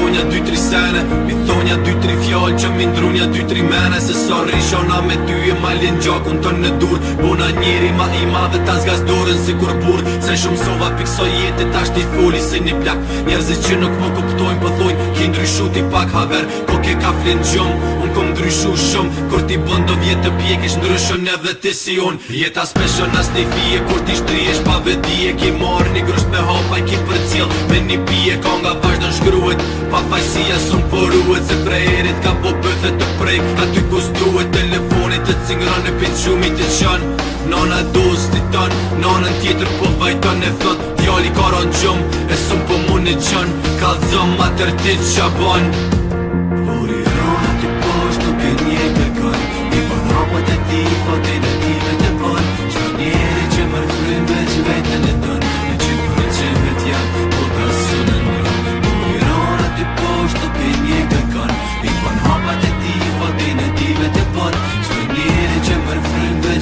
thonja 2-3 sene Mi thonja 2-3 fjallë që mi ndrunja 2-3 mene Se sa rishona me ty e ma ljen gjakun të në dur Bona njëri ma i ma dhe ta zgas dorën si kur bur Se shumë sova pikso jetë ta shti fulli si një plak Njerëzit që nuk më kuptojnë pëthojnë po Ki ndryshu ti pak haver Ko po ke ka flenë gjumë Unë kom ndryshu shumë Kur ti bëndo vjetë të pjekish ndryshon dhe ti si unë Jeta special as një fije Kur ti shtriesh pa vedije Ki marë një grusht me hapa ki për cil Me një pije ka nga vazhdo në shkruet Pa fajsia sëm përruet po se prejerit ka po bëthet të prejk Ta ty kus duhet telefonit të cingra në pitë shumit të qan Nona dos të tan, nona tjetër po vajton e thot Djali ka ronë gjumë, e sëm për po mund e qan Ka dhëm ma tërtit që Puri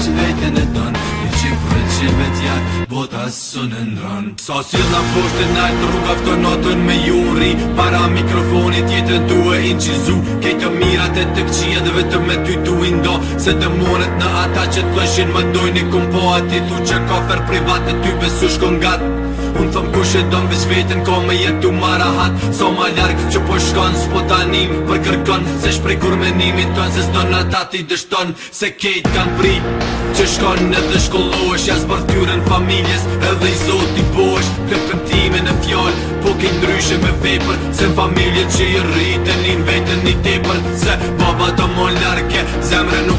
Se vetën e ton Një që përë që me Bota së në ndron Sa si dha poshtë të nalë Rruga fëto notën me juri Para mikrofonit jetën duhe inqizu Kejtë mirat e të këqia dhe vetëm me ty tu indo Se të monët në ata që të lëshin Më dojnë i kumpo ati Thu që ka fer privat e ty besu shkon gatë Unë thëm kush e dëmë vizë vetën Ko me jetu ma rahat So ma ljarë që po shkon S'po tanim për kërkon Se shprej kur nimi ton Se s'don atati dështon Se kejt kanë pri Që shkon edhe shkollosh Jasë tyren familjes Edhe i zot i bosh Këpëm time në fjoll Po kejt ndryshe me vepër Se familje që i rritën Një vetën një tepër Se babat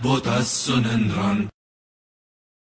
votazione run